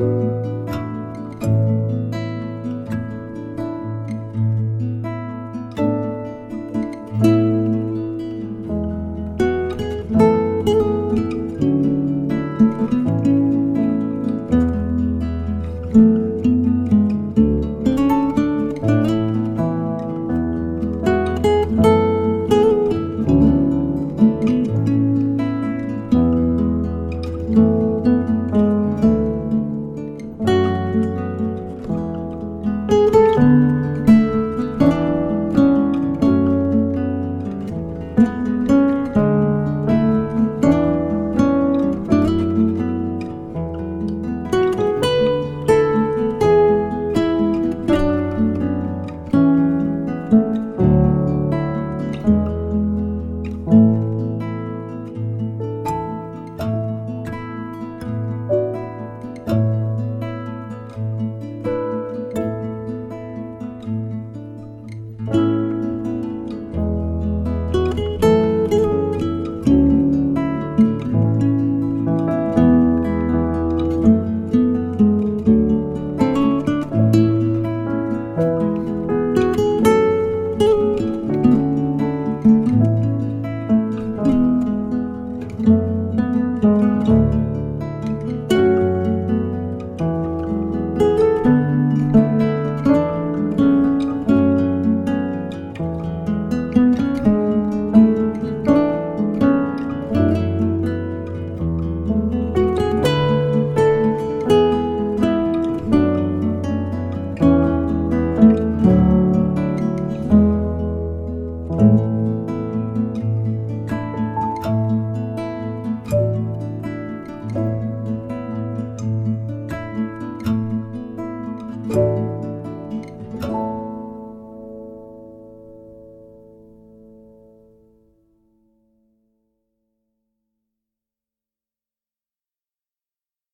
Bye.